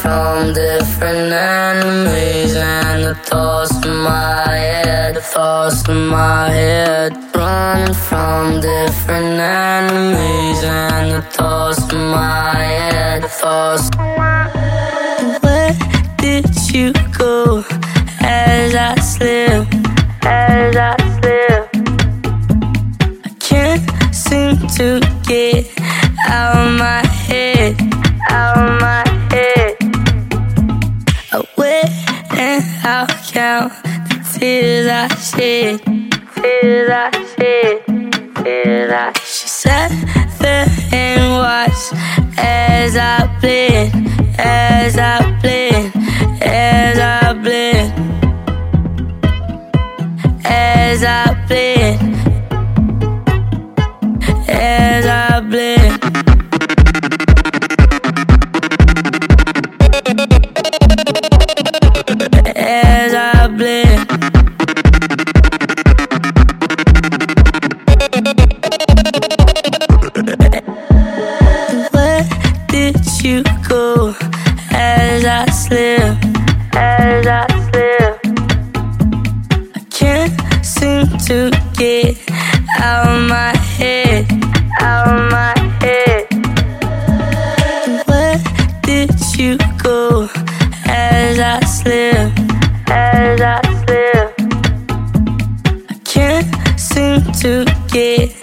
from different enemies and the thoughts in my the thoughts in my head. Running from different enemies and the thoughts in my head, the thoughts. Where did you go as I slip? As I slip, I can't seem to get out of my head. Out of my head. I wait and I'll count tears I shed. Tears I shed. Tears I. She sat there and watched as I bled, as I bled, as I bled, as I did you go as I slip? As I slip, I can't seem to get out of my head. Out of my head. Where did you go as I slip? As I slip, I can't seem to get